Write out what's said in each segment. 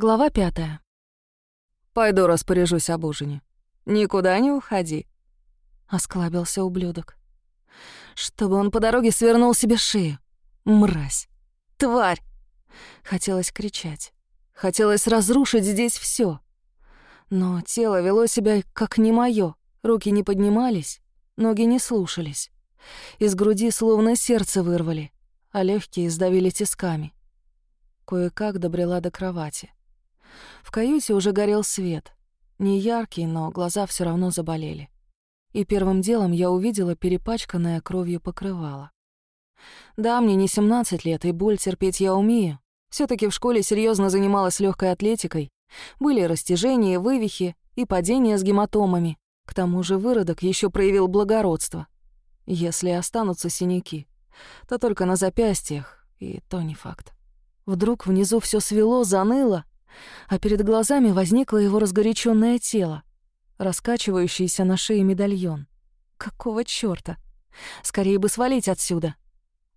Глава пятая. «Пойду распоряжусь об ужине. Никуда не уходи», — осклабился ублюдок. «Чтобы он по дороге свернул себе шею. Мразь! Тварь!» Хотелось кричать. Хотелось разрушить здесь все. Но тело вело себя как не моё. Руки не поднимались, ноги не слушались. Из груди словно сердце вырвали, а легкие сдавили тисками. Кое-как добрела до кровати. В каюте уже горел свет. Не яркий, но глаза все равно заболели. И первым делом я увидела перепачканное кровью покрывало. Да, мне не 17 лет, и боль терпеть я умею. все таки в школе серьезно занималась легкой атлетикой. Были растяжения, вывихи и падения с гематомами. К тому же выродок еще проявил благородство. Если останутся синяки, то только на запястьях, и то не факт. Вдруг внизу все свело, заныло, а перед глазами возникло его разгоряченное тело, раскачивающийся на шее медальон. Какого чёрта? Скорее бы свалить отсюда.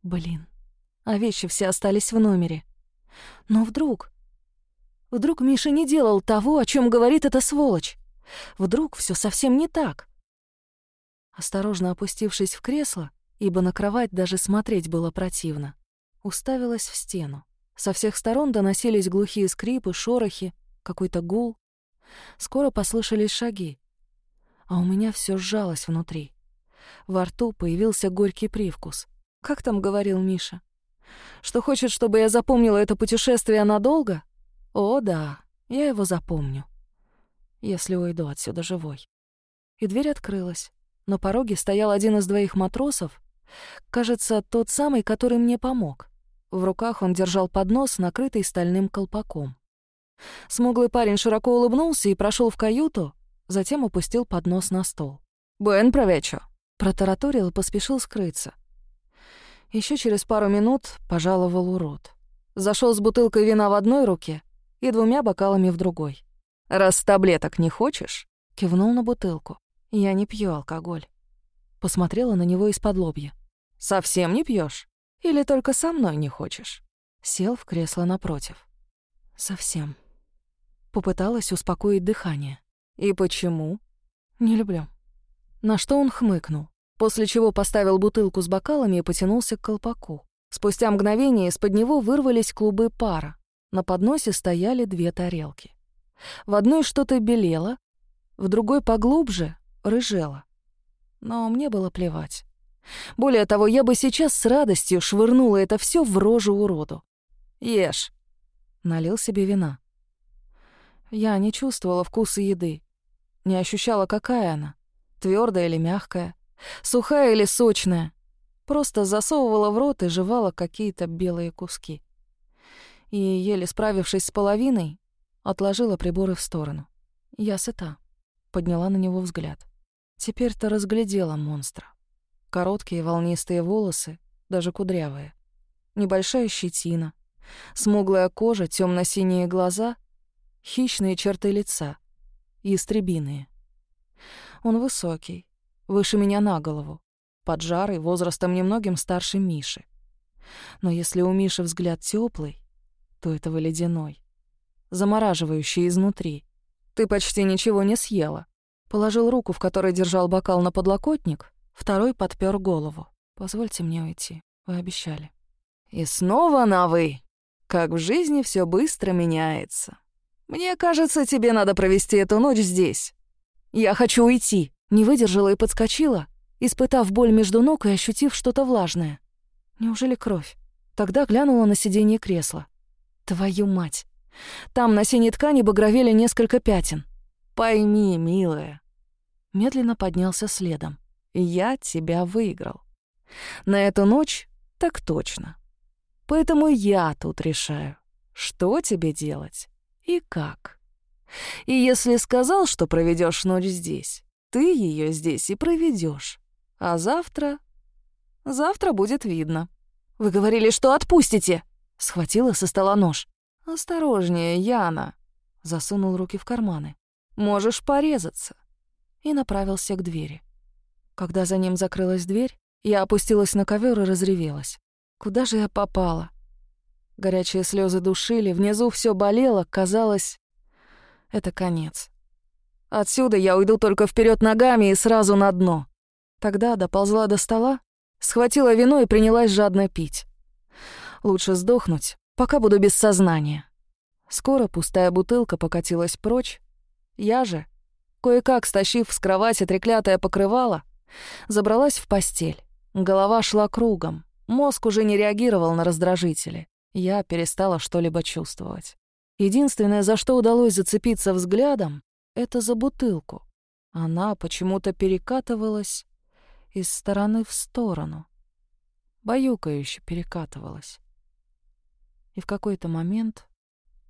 Блин, а вещи все остались в номере. Но вдруг... Вдруг Миша не делал того, о чем говорит эта сволочь. Вдруг все совсем не так. Осторожно опустившись в кресло, ибо на кровать даже смотреть было противно, уставилась в стену. Со всех сторон доносились глухие скрипы, шорохи, какой-то гул. Скоро послышались шаги. А у меня все сжалось внутри. Во рту появился горький привкус. Как там говорил Миша? Что хочет, чтобы я запомнила это путешествие надолго? О, да, я его запомню. Если уйду отсюда живой. И дверь открылась. На пороге стоял один из двоих матросов, кажется, тот самый, который мне помог. В руках он держал поднос, накрытый стальным колпаком. Смуглый парень широко улыбнулся и прошел в каюту, затем опустил поднос на стол. «Буэн провечо!» Протараторил и поспешил скрыться. Еще через пару минут пожаловал урод. Зашел с бутылкой вина в одной руке и двумя бокалами в другой. «Раз таблеток не хочешь?» Кивнул на бутылку. «Я не пью алкоголь». Посмотрела на него из-под лобья. «Совсем не пьешь? Или только со мной не хочешь?» Сел в кресло напротив. «Совсем». Попыталась успокоить дыхание. «И почему?» «Не люблю». На что он хмыкнул, после чего поставил бутылку с бокалами и потянулся к колпаку. Спустя мгновение из-под него вырвались клубы пара. На подносе стояли две тарелки. В одной что-то белело, в другой поглубже рыжело. Но мне было плевать. Более того, я бы сейчас с радостью швырнула это все в рожу уроду. «Ешь», — налил себе вина. Я не чувствовала вкуса еды, не ощущала, какая она, твердая или мягкая, сухая или сочная. Просто засовывала в рот и жевала какие-то белые куски. И, еле справившись с половиной, отложила приборы в сторону. Я сыта. Подняла на него взгляд. Теперь-то разглядела монстра. Короткие волнистые волосы, даже кудрявые. Небольшая щетина. Смуглая кожа, темно синие глаза, хищные черты лица. Ястребиные. Он высокий, выше меня на голову, поджарый, возрастом немногим старше Миши. Но если у Миши взгляд теплый, то этого ледяной, замораживающий изнутри. «Ты почти ничего не съела». Положил руку, в которой держал бокал на подлокотник, Второй подпер голову. «Позвольте мне уйти. Вы обещали». «И снова на «вы». Как в жизни все быстро меняется. Мне кажется, тебе надо провести эту ночь здесь. Я хочу уйти». Не выдержала и подскочила, испытав боль между ног и ощутив что-то влажное. Неужели кровь? Тогда глянула на сиденье кресла. Твою мать! Там на синей ткани багровели несколько пятен. Пойми, милая. Медленно поднялся следом. Я тебя выиграл. На эту ночь так точно. Поэтому я тут решаю, что тебе делать и как. И если сказал, что проведешь ночь здесь, ты ее здесь и проведешь. А завтра... Завтра будет видно. Вы говорили, что отпустите. Схватила со стола нож. Осторожнее, Яна. Засунул руки в карманы. Можешь порезаться. И направился к двери. Когда за ним закрылась дверь, я опустилась на ковер и разревелась. Куда же я попала? Горячие слезы душили, внизу все болело, казалось, это конец. Отсюда я уйду только вперед ногами и сразу на дно. Тогда доползла до стола, схватила вино и принялась жадно пить. Лучше сдохнуть, пока буду без сознания. Скоро пустая бутылка покатилась прочь. Я же, кое-как стащив с кровати треклятое покрывало, забралась в постель. Голова шла кругом, мозг уже не реагировал на раздражители. Я перестала что-либо чувствовать. Единственное, за что удалось зацепиться взглядом, это за бутылку. Она почему-то перекатывалась из стороны в сторону. Баюкающе перекатывалась. И в какой-то момент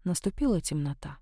наступила темнота.